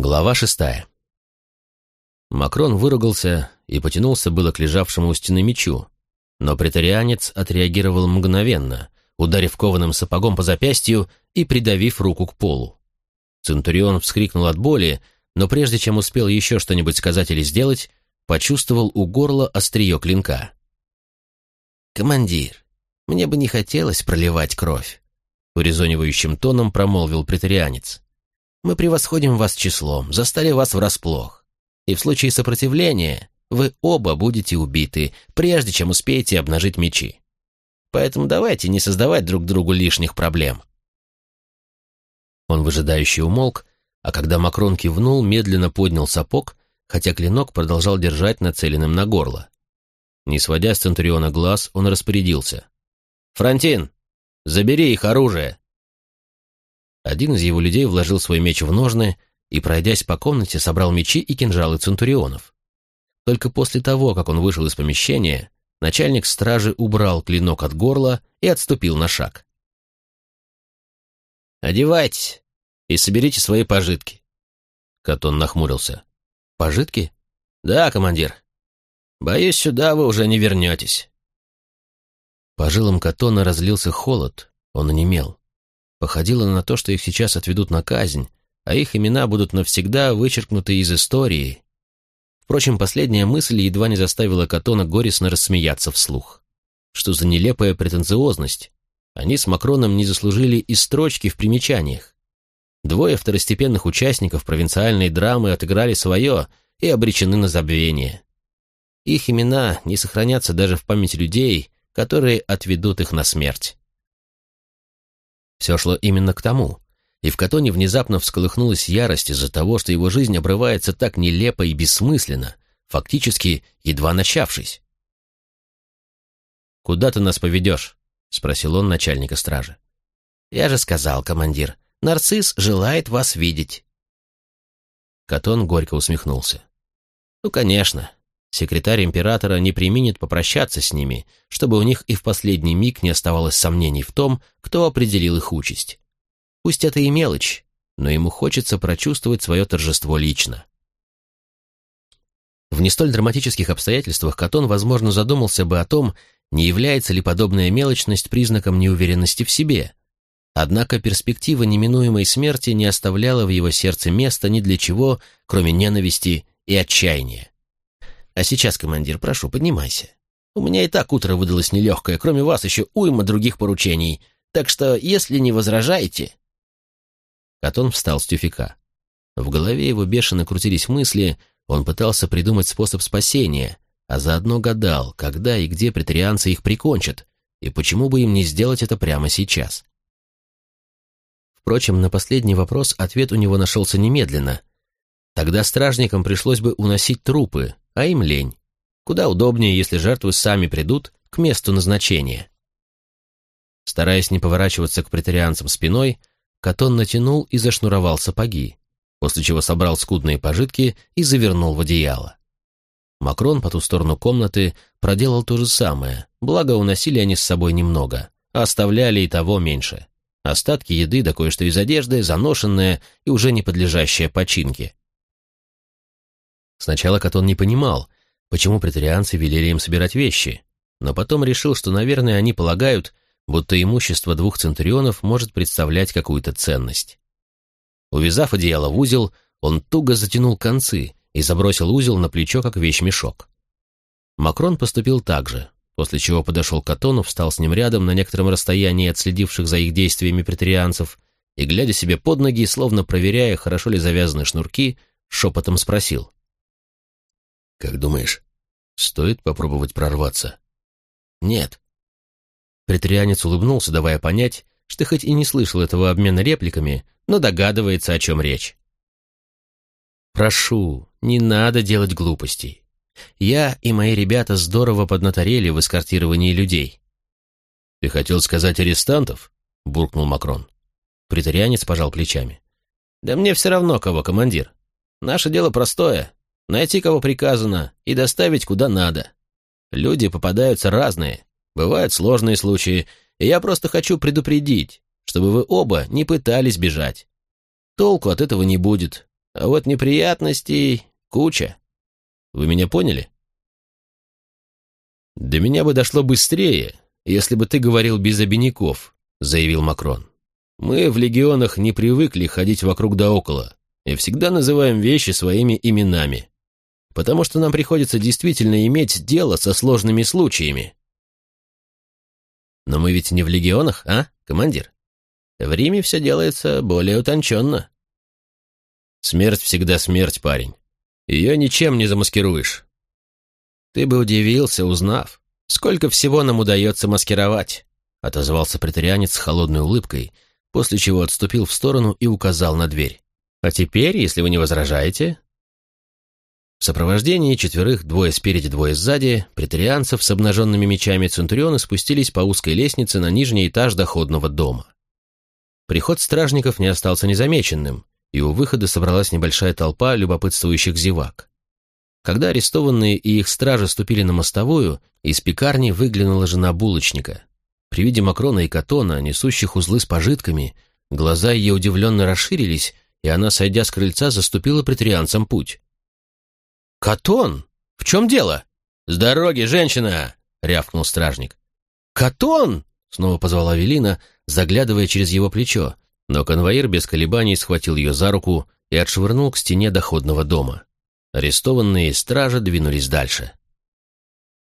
Глава шестая. Макрон выругался и потянулся было к лежавшему у стены мечу, но претарианец отреагировал мгновенно, ударив кованым сапогом по запястью и придавив руку к полу. Центурион вскрикнул от боли, но прежде чем успел еще что-нибудь сказать или сделать, почувствовал у горла острие клинка. «Командир, мне бы не хотелось проливать кровь», — урезонивающим тоном промолвил претарианец. Мы превосходим вас числом, застали вас врасплох. И в случае сопротивления вы оба будете убиты, прежде чем успеете обнажить мечи. Поэтому давайте не создавать друг другу лишних проблем». Он выжидающе умолк, а когда Макрон кивнул, медленно поднял сапог, хотя клинок продолжал держать нацеленным на горло. Не сводя с Центуриона глаз, он распорядился. «Франтин, забери их оружие!» Один из его людей вложил свой меч в ножны и, пройдясь по комнате, собрал мечи и кинжалы центурионов. Только после того, как он вышел из помещения, начальник стражи убрал клинок от горла и отступил на шаг. «Одевайтесь и соберите свои пожитки». Катон нахмурился. «Пожитки?» «Да, командир. Боюсь, сюда вы уже не вернетесь». По жилам Катона разлился холод, он онемел походило на то, что их сейчас отведут на казнь, а их имена будут навсегда вычеркнуты из истории. Впрочем, последняя мысль едва не заставила Катона горестно рассмеяться вслух. Что за нелепая претенциозность? Они с Макроном не заслужили и строчки в примечаниях. Двое второстепенных участников провинциальной драмы отыграли свое и обречены на забвение. Их имена не сохранятся даже в памяти людей, которые отведут их на смерть. Все шло именно к тому, и в Катоне внезапно всколыхнулась ярость из-за того, что его жизнь обрывается так нелепо и бессмысленно, фактически едва начавшись. «Куда ты нас поведешь?» — спросил он начальника стражи. «Я же сказал, командир, нарцисс желает вас видеть». Катон горько усмехнулся. «Ну, конечно, секретарь императора не применит попрощаться с ними, чтобы у них и в последний миг не оставалось сомнений в том, кто определил их участь. Пусть это и мелочь, но ему хочется прочувствовать свое торжество лично. В не столь драматических обстоятельствах Катон, возможно, задумался бы о том, не является ли подобная мелочность признаком неуверенности в себе. Однако перспектива неминуемой смерти не оставляла в его сердце места ни для чего, кроме ненависти и отчаяния. А сейчас, командир, прошу, поднимайся. У меня и так утро выдалось нелегкое, кроме вас еще уйма других поручений, так что, если не возражаете...» Катон встал с тюфика. В голове его бешено крутились мысли, он пытался придумать способ спасения, а заодно гадал, когда и где претарианцы их прикончат, и почему бы им не сделать это прямо сейчас. Впрочем, на последний вопрос ответ у него нашелся немедленно. Тогда стражникам пришлось бы уносить трупы, а им лень. Куда удобнее, если жертвы сами придут к месту назначения. Стараясь не поворачиваться к претарианцам спиной, Катон натянул и зашнуровал сапоги, после чего собрал скудные пожитки и завернул в одеяло. Макрон по ту сторону комнаты проделал то же самое, благо уносили они с собой немного, а оставляли и того меньше. Остатки еды да кое-что из одежды, заношенное и уже не подлежащее починке. Сначала Катон не понимал, почему претарианцы велели им собирать вещи, но потом решил, что, наверное, они полагают, будто имущество двух центурионов может представлять какую-то ценность. Увязав одеяло в узел, он туго затянул концы и забросил узел на плечо, как вещмешок. Макрон поступил так же, после чего подошел к Катону, встал с ним рядом на некотором расстоянии от следивших за их действиями претарианцев и, глядя себе под ноги, словно проверяя, хорошо ли завязаны шнурки, шепотом спросил. Как думаешь, стоит попробовать прорваться? Нет. Претарианец улыбнулся, давая понять, что хоть и не слышал этого обмена репликами, но догадывается, о чем речь. «Прошу, не надо делать глупостей. Я и мои ребята здорово поднаторели в эскортировании людей». «Ты хотел сказать арестантов?» — буркнул Макрон. Притарианец пожал плечами. «Да мне все равно, кого командир. Наше дело простое найти кого приказано и доставить куда надо. Люди попадаются разные, бывают сложные случаи, и я просто хочу предупредить, чтобы вы оба не пытались бежать. Толку от этого не будет, а вот неприятностей куча. Вы меня поняли? До меня бы дошло быстрее, если бы ты говорил без обиняков, заявил Макрон. Мы в легионах не привыкли ходить вокруг да около и всегда называем вещи своими именами, потому что нам приходится действительно иметь дело со сложными случаями. Но мы ведь не в легионах, а, командир? В Риме все делается более утонченно. Смерть всегда смерть, парень. Ее ничем не замаскируешь. Ты бы удивился, узнав, сколько всего нам удается маскировать, отозвался претарианец с холодной улыбкой, после чего отступил в сторону и указал на дверь. А теперь, если вы не возражаете... В сопровождении четверых, двое спереди, двое сзади, претарианцев с обнаженными мечами Центурионы спустились по узкой лестнице на нижний этаж доходного дома. Приход стражников не остался незамеченным, и у выхода собралась небольшая толпа любопытствующих зевак. Когда арестованные и их стражи ступили на мостовую, из пекарни выглянула жена булочника. При виде Макрона и Катона, несущих узлы с пожитками, глаза ее удивленно расширились, и она, сойдя с крыльца, заступила претарианцам путь. «Катон! В чем дело?» «С дороги, женщина!» — рявкнул стражник. «Катон!» — снова позвала Велина, заглядывая через его плечо, но конвоир без колебаний схватил ее за руку и отшвырнул к стене доходного дома. Арестованные стражи двинулись дальше.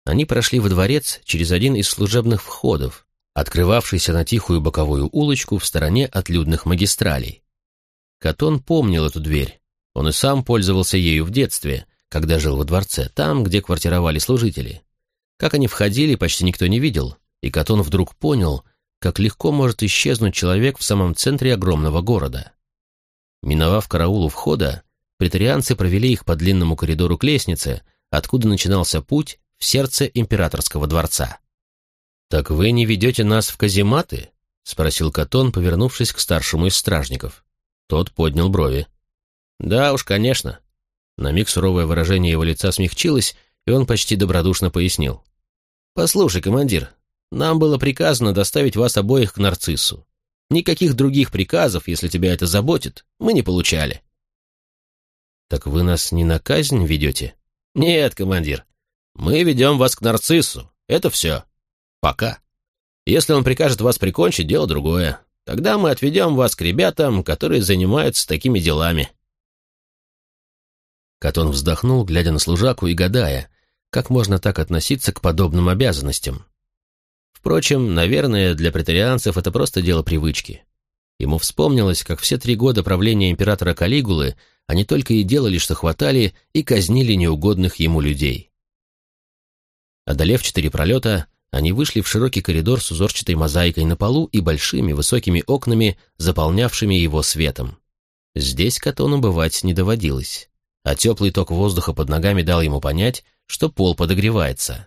Они прошли во дворец через один из служебных входов, открывавшийся на тихую боковую улочку в стороне от людных магистралей. Катон помнил эту дверь. Он и сам пользовался ею в детстве, когда жил во дворце, там, где квартировали служители. Как они входили, почти никто не видел, и Катон вдруг понял, как легко может исчезнуть человек в самом центре огромного города. Миновав караул у входа, претарианцы провели их по длинному коридору к лестнице, откуда начинался путь в сердце императорского дворца. «Так вы не ведете нас в казематы?» — спросил Катон, повернувшись к старшему из стражников. Тот поднял брови. «Да уж, конечно». На миг суровое выражение его лица смягчилось, и он почти добродушно пояснил. «Послушай, командир, нам было приказано доставить вас обоих к нарциссу. Никаких других приказов, если тебя это заботит, мы не получали». «Так вы нас не на казнь ведете?» «Нет, командир. Мы ведем вас к нарциссу. Это все. Пока. Если он прикажет вас прикончить, дело другое. Тогда мы отведем вас к ребятам, которые занимаются такими делами». Катон вздохнул, глядя на служаку и гадая, как можно так относиться к подобным обязанностям. Впрочем, наверное, для претарианцев это просто дело привычки. Ему вспомнилось, как все три года правления императора Калигулы они только и делали, что хватали и казнили неугодных ему людей. Одолев четыре пролета, они вышли в широкий коридор с узорчатой мозаикой на полу и большими высокими окнами, заполнявшими его светом. Здесь Катону бывать не доводилось, а теплый ток воздуха под ногами дал ему понять, что пол подогревается.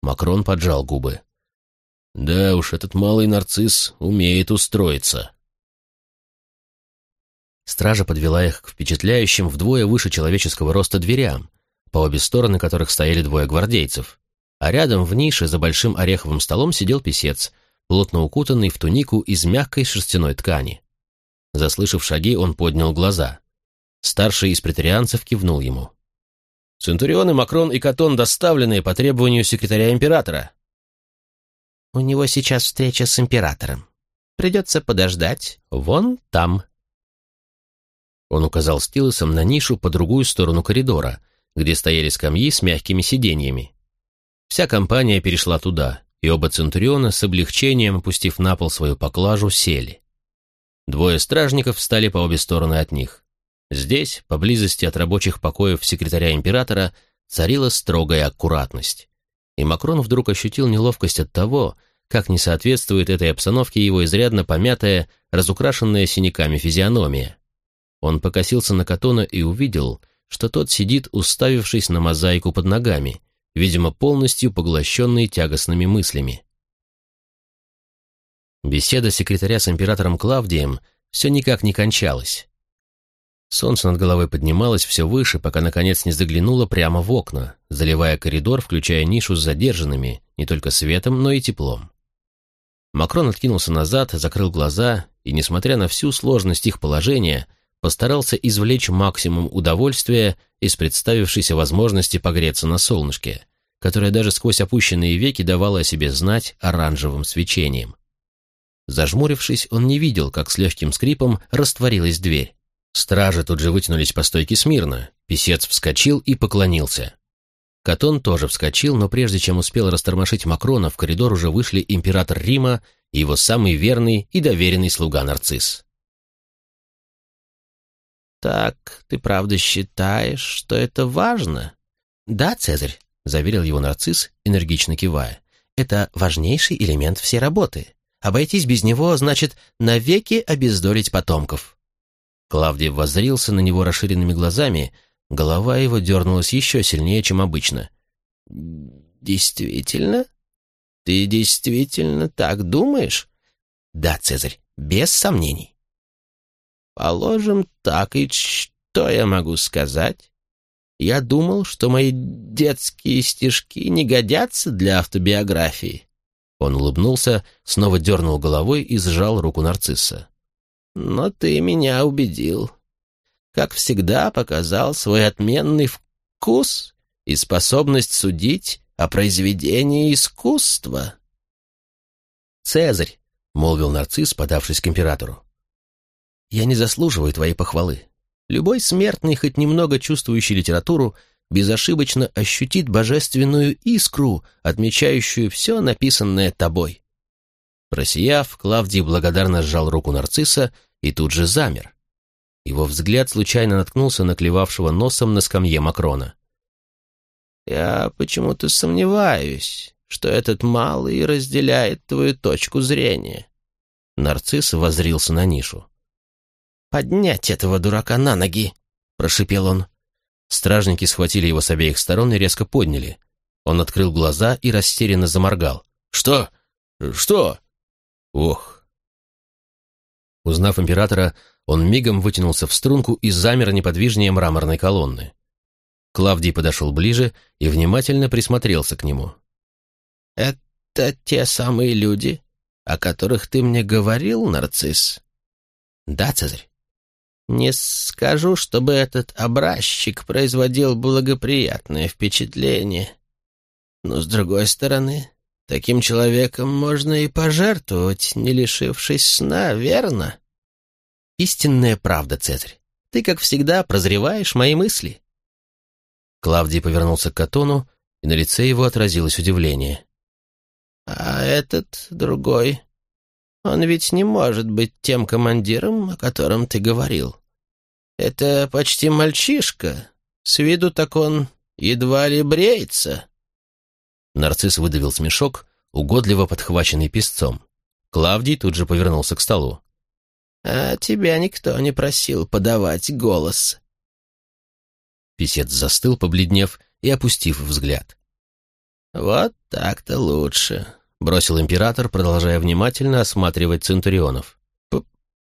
Макрон поджал губы. «Да уж, этот малый нарцисс умеет устроиться». Стража подвела их к впечатляющим вдвое выше человеческого роста дверям, по обе стороны которых стояли двое гвардейцев, а рядом в нише за большим ореховым столом сидел писец, плотно укутанный в тунику из мягкой шерстяной ткани. Заслышав шаги, он поднял глаза. Старший из претарианцев кивнул ему. «Центурионы, Макрон и Катон доставлены по требованию секретаря императора». «У него сейчас встреча с императором. Придется подождать. Вон там». Он указал стилусом на нишу по другую сторону коридора, где стояли скамьи с мягкими сиденьями. Вся компания перешла туда, и оба Центуриона с облегчением, опустив на пол свою поклажу, сели. Двое стражников встали по обе стороны от них. Здесь, поблизости от рабочих покоев секретаря императора, царила строгая аккуратность. И Макрон вдруг ощутил неловкость от того, как не соответствует этой обстановке его изрядно помятая, разукрашенная синяками физиономия. Он покосился на Катона и увидел, что тот сидит, уставившись на мозаику под ногами, видимо, полностью поглощенный тягостными мыслями. Беседа секретаря с императором Клавдием все никак не кончалась. Солнце над головой поднималось все выше, пока наконец не заглянуло прямо в окна, заливая коридор, включая нишу с задержанными не только светом, но и теплом. Макрон откинулся назад, закрыл глаза и, несмотря на всю сложность их положения, постарался извлечь максимум удовольствия из представившейся возможности погреться на солнышке, которое даже сквозь опущенные веки давало о себе знать оранжевым свечением. Зажмурившись, он не видел, как с легким скрипом растворилась дверь. Стражи тут же вытянулись по стойке смирно, писец вскочил и поклонился. Катон тоже вскочил, но прежде чем успел растормошить Макрона, в коридор уже вышли император Рима и его самый верный и доверенный слуга Нарцисс. «Так, ты правда считаешь, что это важно?» «Да, Цезарь», — заверил его Нарцисс, энергично кивая. «Это важнейший элемент всей работы. Обойтись без него значит навеки обездолить потомков». Клавдий воззрился на него расширенными глазами, голова его дернулась еще сильнее, чем обычно. «Действительно? Ты действительно так думаешь?» «Да, Цезарь, без сомнений». «Положим так, и что я могу сказать?» Я думал, что мои детские стишки не годятся для автобиографии. Он улыбнулся, снова дернул головой и сжал руку нарцисса. «Но ты меня убедил. Как всегда, показал свой отменный вкус и способность судить о произведении искусства». «Цезарь», — молвил нарцисс, подавшись к императору, — «я не заслуживаю твоей похвалы. Любой смертный, хоть немного чувствующий литературу, безошибочно ощутит божественную искру, отмечающую все написанное тобой. Просияв, Клавдий благодарно сжал руку нарцисса и тут же замер. Его взгляд случайно наткнулся на клевавшего носом на скамье Макрона. «Я почему-то сомневаюсь, что этот малый разделяет твою точку зрения». Нарцисс воззрился на нишу. «Поднять этого дурака на ноги!» — прошипел он. Стражники схватили его с обеих сторон и резко подняли. Он открыл глаза и растерянно заморгал. «Что? Что?» «Ох!» Узнав императора, он мигом вытянулся в струнку и замер неподвижнее мраморной колонны. Клавдий подошел ближе и внимательно присмотрелся к нему. «Это те самые люди, о которых ты мне говорил, нарцисс?» «Да, Цезарь». Не скажу, чтобы этот образчик производил благоприятное впечатление. Но, с другой стороны, таким человеком можно и пожертвовать, не лишившись сна, верно? Истинная правда, Цезарь. Ты, как всегда, прозреваешь мои мысли. Клавдий повернулся к Катону, и на лице его отразилось удивление. «А этот другой он ведь не может быть тем командиром, о котором ты говорил. Это почти мальчишка. С виду так он едва ли бреется». Нарцисс выдавил смешок, угодливо подхваченный песцом. Клавдий тут же повернулся к столу. «А тебя никто не просил подавать голос». Песец застыл, побледнев и опустив взгляд. «Вот так-то лучше бросил император, продолжая внимательно осматривать центурионов.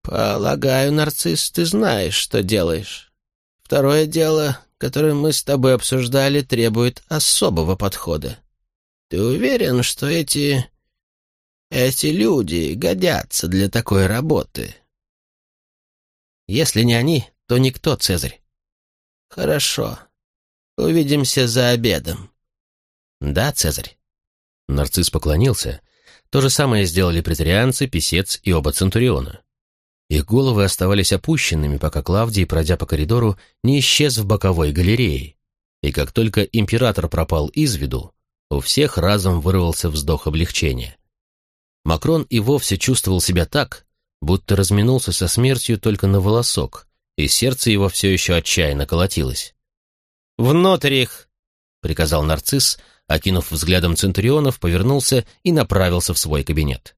«Полагаю, нарцисс, ты знаешь, что делаешь. Второе дело, которое мы с тобой обсуждали, требует особого подхода. Ты уверен, что эти... эти люди годятся для такой работы?» «Если не они, то никто, Цезарь». «Хорошо. Увидимся за обедом». «Да, Цезарь». Нарцисс поклонился. То же самое сделали претарианцы, писец и оба центуриона. Их головы оставались опущенными, пока Клавдий, пройдя по коридору, не исчез в боковой галерее. И как только император пропал из виду, у всех разом вырвался вздох облегчения. Макрон и вовсе чувствовал себя так, будто разминулся со смертью только на волосок, и сердце его все еще отчаянно колотилось. «Внутрь их!» — приказал нарцисс, окинув взглядом Центурионов, повернулся и направился в свой кабинет.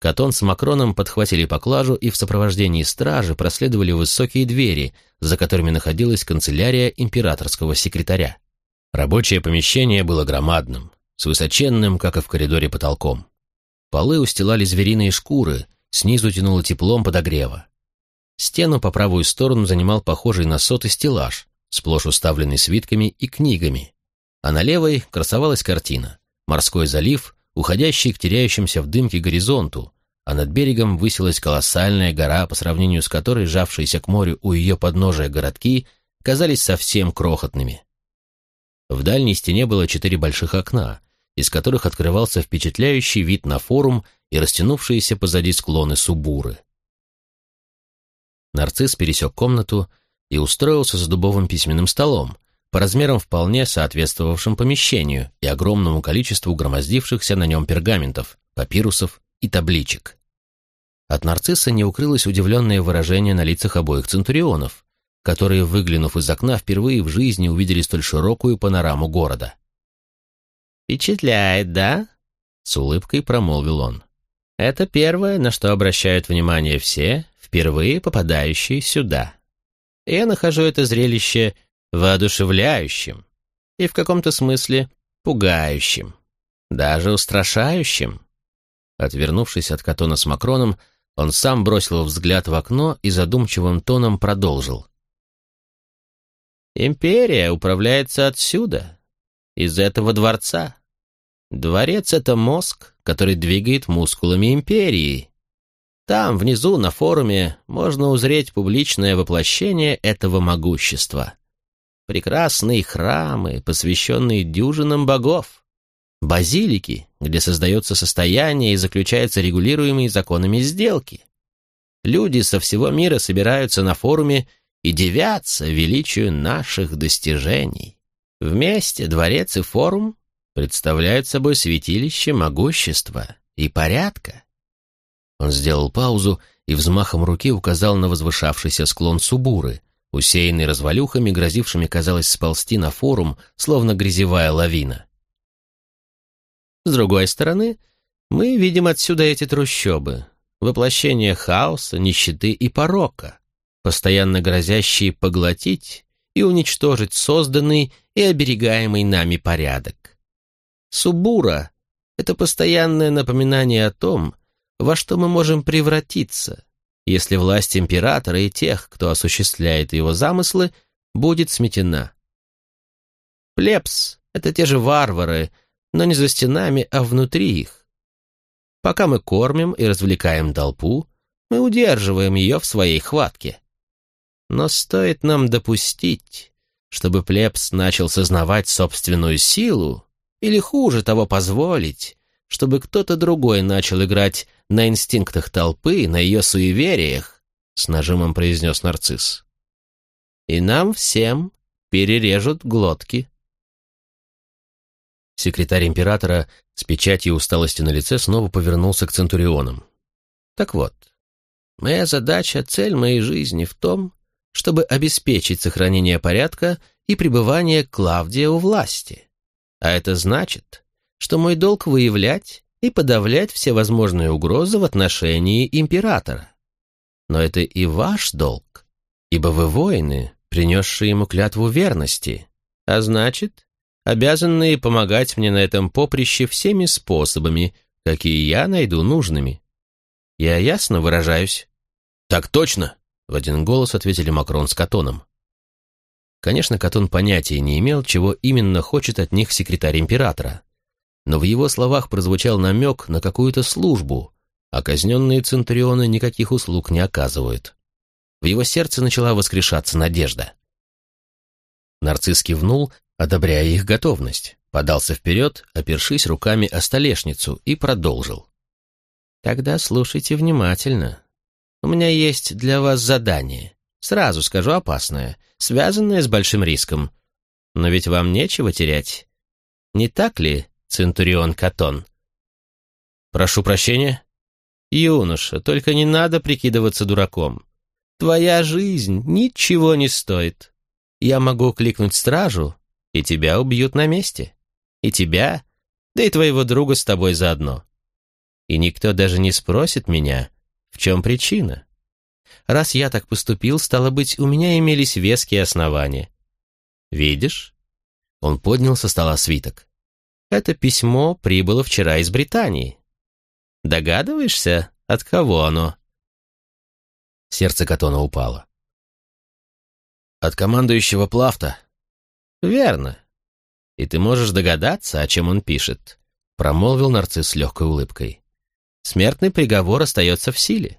Катон с Макроном подхватили поклажу и в сопровождении стражи проследовали высокие двери, за которыми находилась канцелярия императорского секретаря. Рабочее помещение было громадным, с высоченным, как и в коридоре, потолком. Полы устилали звериные шкуры, снизу тянуло теплом подогрева. Стену по правую сторону занимал похожий на соты стеллаж, сплошь уставленный свитками и книгами, а на левой красовалась картина «Морской залив», уходящий к теряющимся в дымке горизонту, а над берегом высилась колоссальная гора, по сравнению с которой жавшиеся к морю у ее подножия городки казались совсем крохотными. В дальней стене было четыре больших окна, из которых открывался впечатляющий вид на форум и растянувшиеся позади склоны Субуры. Нарцисс пересек комнату и устроился за дубовым письменным столом, по размерам вполне соответствовавшим помещению и огромному количеству громоздившихся на нем пергаментов, папирусов и табличек. От нарцисса не укрылось удивленное выражение на лицах обоих центурионов, которые, выглянув из окна, впервые в жизни увидели столь широкую панораму города. «Впечатляет, да?» — с улыбкой промолвил он. «Это первое, на что обращают внимание все, впервые попадающие сюда. Я нахожу это зрелище воодушевляющим и в каком-то смысле пугающим, даже устрашающим. Отвернувшись от Катона с Макроном, он сам бросил взгляд в окно и задумчивым тоном продолжил. «Империя управляется отсюда, из этого дворца. Дворец — это мозг, который двигает мускулами империи. Там, внизу, на форуме, можно узреть публичное воплощение этого могущества. Прекрасные храмы, посвященные дюжинам богов базилики, где создается состояние и заключаются регулируемые законами сделки. Люди со всего мира собираются на форуме и девятся величию наших достижений. Вместе дворец и форум представляют собой святилище могущества и порядка. Он сделал паузу и взмахом руки указал на возвышавшийся склон Субуры, усеянный развалюхами, грозившими, казалось, сползти на форум, словно грязевая лавина. С другой стороны, мы видим отсюда эти трущобы, воплощение хаоса, нищеты и порока, постоянно грозящие поглотить и уничтожить созданный и оберегаемый нами порядок. Субура — это постоянное напоминание о том, во что мы можем превратиться, если власть императора и тех, кто осуществляет его замыслы, будет сметена. Плебс — это те же варвары, но не за стенами, а внутри их. Пока мы кормим и развлекаем толпу, мы удерживаем ее в своей хватке. Но стоит нам допустить, чтобы плебс начал сознавать собственную силу, или хуже того позволить, чтобы кто-то другой начал играть на инстинктах толпы, на ее суевериях, с нажимом произнес нарцисс. И нам всем перережут глотки. Секретарь императора с печатью усталости на лице снова повернулся к Центурионам. «Так вот, моя задача, цель моей жизни в том, чтобы обеспечить сохранение порядка и пребывание Клавдия у власти. А это значит, что мой долг выявлять и подавлять все возможные угрозы в отношении императора. Но это и ваш долг, ибо вы воины, принесшие ему клятву верности, а значит, обязанные помогать мне на этом поприще всеми способами, какие я найду нужными. Я ясно выражаюсь? Так точно, в один голос ответили Макрон с Катоном. Конечно, Катон понятия не имел, чего именно хочет от них секретарь императора. Но в его словах прозвучал намек на какую-то службу, а казненные центурионы никаких услуг не оказывают. В его сердце начала воскрешаться надежда. Нарцисс кивнул одобряя их готовность, подался вперед, опершись руками о столешницу, и продолжил. «Тогда слушайте внимательно. У меня есть для вас задание. Сразу скажу опасное, связанное с большим риском. Но ведь вам нечего терять. Не так ли, Центурион Катон?» «Прошу прощения?» «Юноша, только не надо прикидываться дураком. Твоя жизнь ничего не стоит. Я могу кликнуть стражу, и тебя убьют на месте. И тебя, да и твоего друга с тобой заодно. И никто даже не спросит меня, в чем причина. Раз я так поступил, стало быть, у меня имелись веские основания. Видишь? Он поднял со стола свиток. Это письмо прибыло вчера из Британии. Догадываешься, от кого оно? Сердце Катона упало. От командующего Плафта, «Верно. И ты можешь догадаться, о чем он пишет», — промолвил нарцисс с легкой улыбкой. Смертный приговор остается в силе.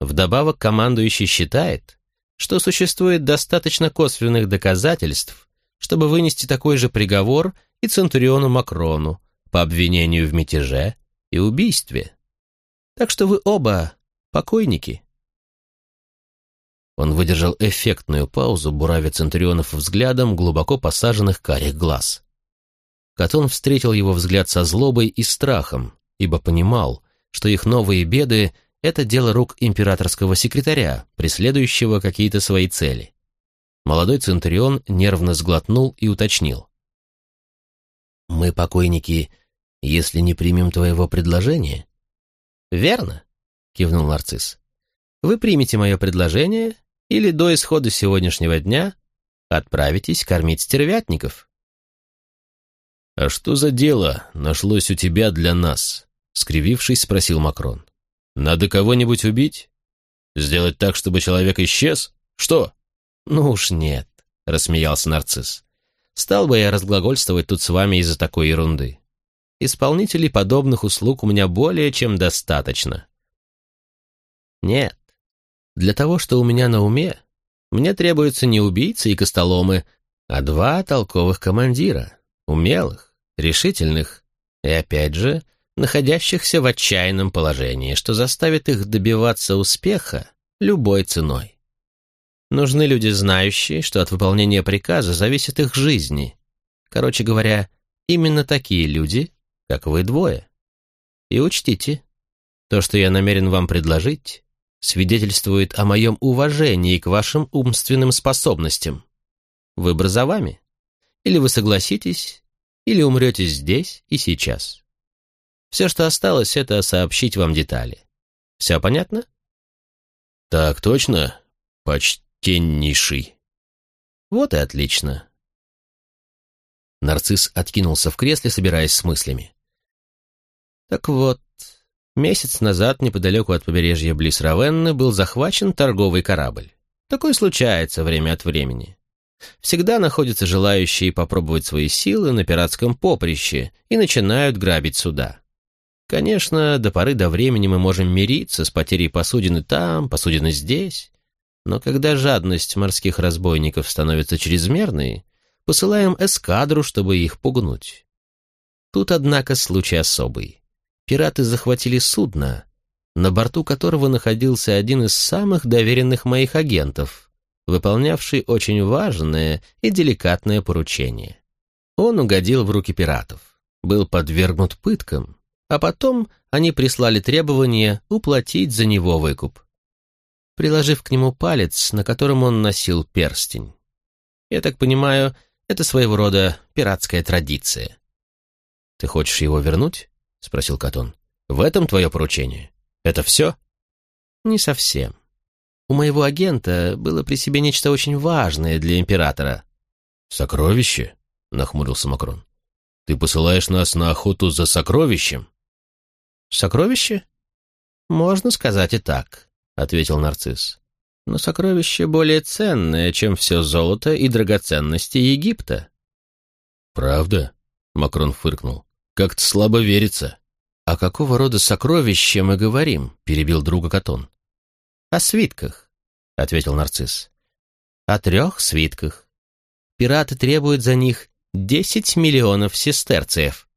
Вдобавок командующий считает, что существует достаточно косвенных доказательств, чтобы вынести такой же приговор и Центуриону Макрону по обвинению в мятеже и убийстве. Так что вы оба покойники. Он выдержал эффектную паузу, буравя Центурионов взглядом глубоко посаженных карих глаз. Катон встретил его взгляд со злобой и страхом, ибо понимал, что их новые беды — это дело рук императорского секретаря, преследующего какие-то свои цели. Молодой Центурион нервно сглотнул и уточнил. «Мы покойники, если не примем твоего предложения?» «Верно», — кивнул нарцисс. «Вы примете мое предложение или до исхода сегодняшнего дня отправитесь кормить стервятников». «А что за дело нашлось у тебя для нас?» — скривившись, спросил Макрон. «Надо кого-нибудь убить? Сделать так, чтобы человек исчез? Что?» «Ну уж нет», — рассмеялся нарцисс. «Стал бы я разглагольствовать тут с вами из-за такой ерунды. Исполнителей подобных услуг у меня более чем достаточно». «Нет, для того, что у меня на уме, мне требуются не убийцы и костоломы, а два толковых командира, умелых, решительных и, опять же, находящихся в отчаянном положении, что заставит их добиваться успеха любой ценой. Нужны люди, знающие, что от выполнения приказа зависит их жизни. Короче говоря, именно такие люди, как вы двое. И учтите, то, что я намерен вам предложить, свидетельствует о моем уважении к вашим умственным способностям. Выбор за вами. Или вы согласитесь, или умрете здесь и сейчас. Все, что осталось, это сообщить вам детали. Все понятно? Так точно, почтеннейший. Вот и отлично. Нарцисс откинулся в кресле, собираясь с мыслями. Так вот, месяц назад неподалеку от побережья близ Равенны был захвачен торговый корабль. Такое случается время от времени. Всегда находятся желающие попробовать свои силы на пиратском поприще и начинают грабить суда. Конечно, до поры до времени мы можем мириться с потерей посудины там, посудины здесь, но когда жадность морских разбойников становится чрезмерной, посылаем эскадру, чтобы их пугнуть. Тут, однако, случай особый. Пираты захватили судно, на борту которого находился один из самых доверенных моих агентов, выполнявший очень важное и деликатное поручение. Он угодил в руки пиратов, был подвергнут пыткам, а потом они прислали требование уплатить за него выкуп, приложив к нему палец, на котором он носил перстень. Я так понимаю, это своего рода пиратская традиция. «Ты хочешь его вернуть?» — спросил Катон. «В этом твое поручение? Это все?» «Не совсем. У моего агента было при себе нечто очень важное для императора». «Сокровище?» — нахмурился Макрон. «Ты посылаешь нас на охоту за сокровищем?» «Сокровище?» «Можно сказать и так», — ответил нарцисс. «Но сокровище более ценное, чем все золото и драгоценности Египта». «Правда?» — Макрон фыркнул. «Как-то слабо верится». «О какого рода сокровище мы говорим?» — перебил друга Катон. «О свитках», — ответил нарцисс. «О трех свитках. Пираты требуют за них десять миллионов сестерциев».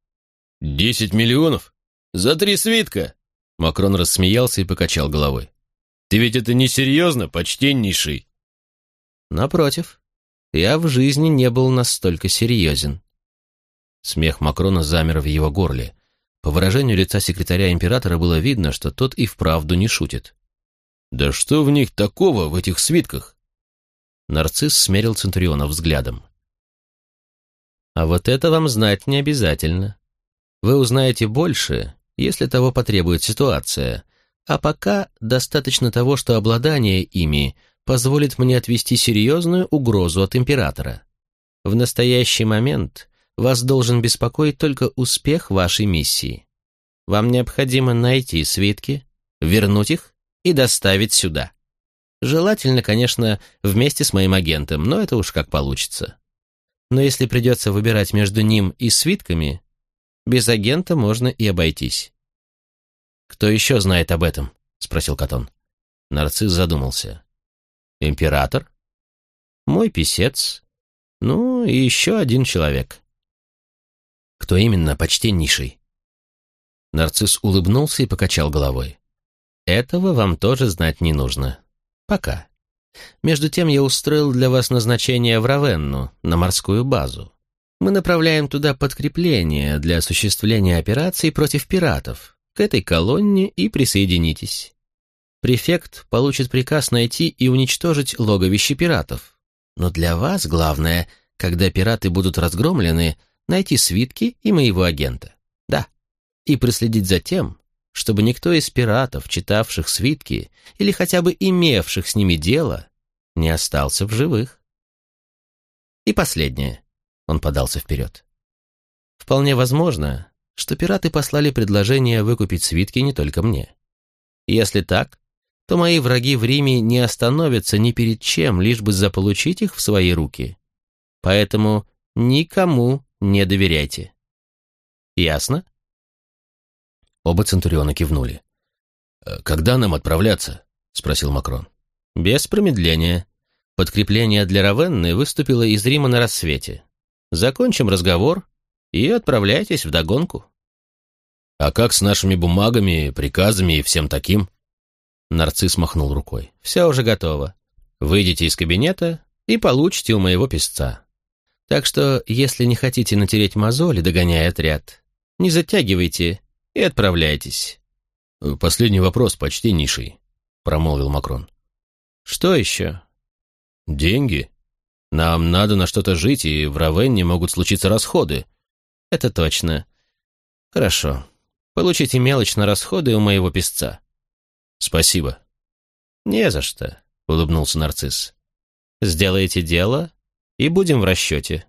«Десять миллионов?» «За три свитка!» Макрон рассмеялся и покачал головой. «Ты ведь это несерьезно, почтеннейший!» «Напротив, я в жизни не был настолько серьезен». Смех Макрона замер в его горле. По выражению лица секретаря императора было видно, что тот и вправду не шутит. «Да что в них такого, в этих свитках?» Нарцисс смерил Центуриона взглядом. «А вот это вам знать не обязательно. Вы узнаете больше, если того потребует ситуация, а пока достаточно того, что обладание ими позволит мне отвести серьезную угрозу от императора. В настоящий момент вас должен беспокоить только успех вашей миссии. Вам необходимо найти свитки, вернуть их и доставить сюда. Желательно, конечно, вместе с моим агентом, но это уж как получится. Но если придется выбирать между ним и свитками, без агента можно и обойтись. «Кто еще знает об этом?» — спросил Катон. Нарцисс задумался. «Император? Мой писец. Ну, и еще один человек». «Кто именно, почтеннейший?» Нарцисс улыбнулся и покачал головой. «Этого вам тоже знать не нужно. Пока. Между тем я устроил для вас назначение в Равенну, на морскую базу. Мы направляем туда подкрепление для осуществления операций против пиратов. К этой колонне и присоединитесь. Префект получит приказ найти и уничтожить логовище пиратов. Но для вас главное, когда пираты будут разгромлены, найти свитки и моего агента. Да. И проследить за тем, чтобы никто из пиратов, читавших свитки или хотя бы имевших с ними дело, не остался в живых. И последнее. Он подался вперед. Вполне возможно, что пираты послали предложение выкупить свитки не только мне. Если так, то мои враги в Риме не остановятся ни перед чем, лишь бы заполучить их в свои руки. Поэтому никому не доверяйте. Ясно? Оба Центуриона кивнули. «Э, «Когда нам отправляться?» — спросил Макрон. «Без промедления. Подкрепление для Равенны выступило из Рима на рассвете. Закончим разговор и отправляйтесь в догонку». «А как с нашими бумагами, приказами и всем таким?» Нарцисс махнул рукой. «Все уже готово. Выйдите из кабинета и получите у моего писца. Так что, если не хотите натереть мозоли, догоняя отряд, не затягивайте и отправляйтесь». «Последний вопрос, почтеннейший», — промолвил Макрон. «Что еще?» «Деньги. Нам надо на что-то жить, и в Равенне могут случиться расходы». «Это точно. Хорошо. Получите мелочь на расходы у моего писца». «Спасибо». «Не за что», — улыбнулся нарцисс. «Сделайте дело, и будем в расчете.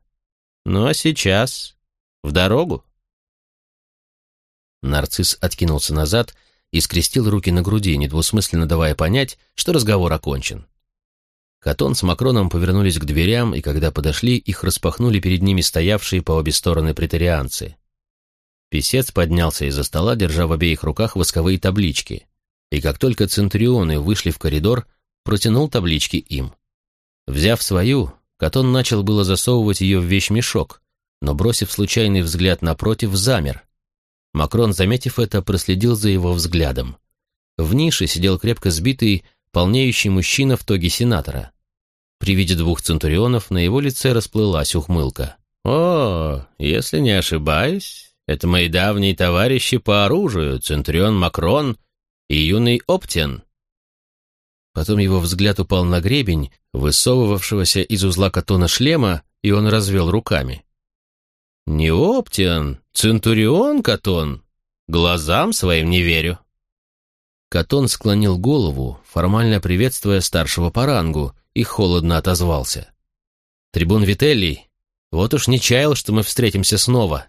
Ну а сейчас в дорогу». Нарцисс откинулся назад и скрестил руки на груди, недвусмысленно давая понять, что разговор окончен. Катон с Макроном повернулись к дверям, и когда подошли, их распахнули перед ними стоявшие по обе стороны претарианцы. Песец поднялся из-за стола, держа в обеих руках восковые таблички, и как только центурионы вышли в коридор, протянул таблички им. Взяв свою, Катон начал было засовывать ее в вещмешок, но, бросив случайный взгляд напротив, замер, Макрон, заметив это, проследил за его взглядом. В нише сидел крепко сбитый, полнеющий мужчина в тоге сенатора. При виде двух центурионов на его лице расплылась ухмылка. «О, если не ошибаюсь, это мои давние товарищи по оружию, центурион Макрон и юный Оптен». Потом его взгляд упал на гребень, высовывавшегося из узла катона шлема, и он развел руками. «Не Оптиан, Центурион Катон. Глазам своим не верю». Катон склонил голову, формально приветствуя старшего по рангу, и холодно отозвался. «Трибун Вителлий, вот уж не чаял, что мы встретимся снова.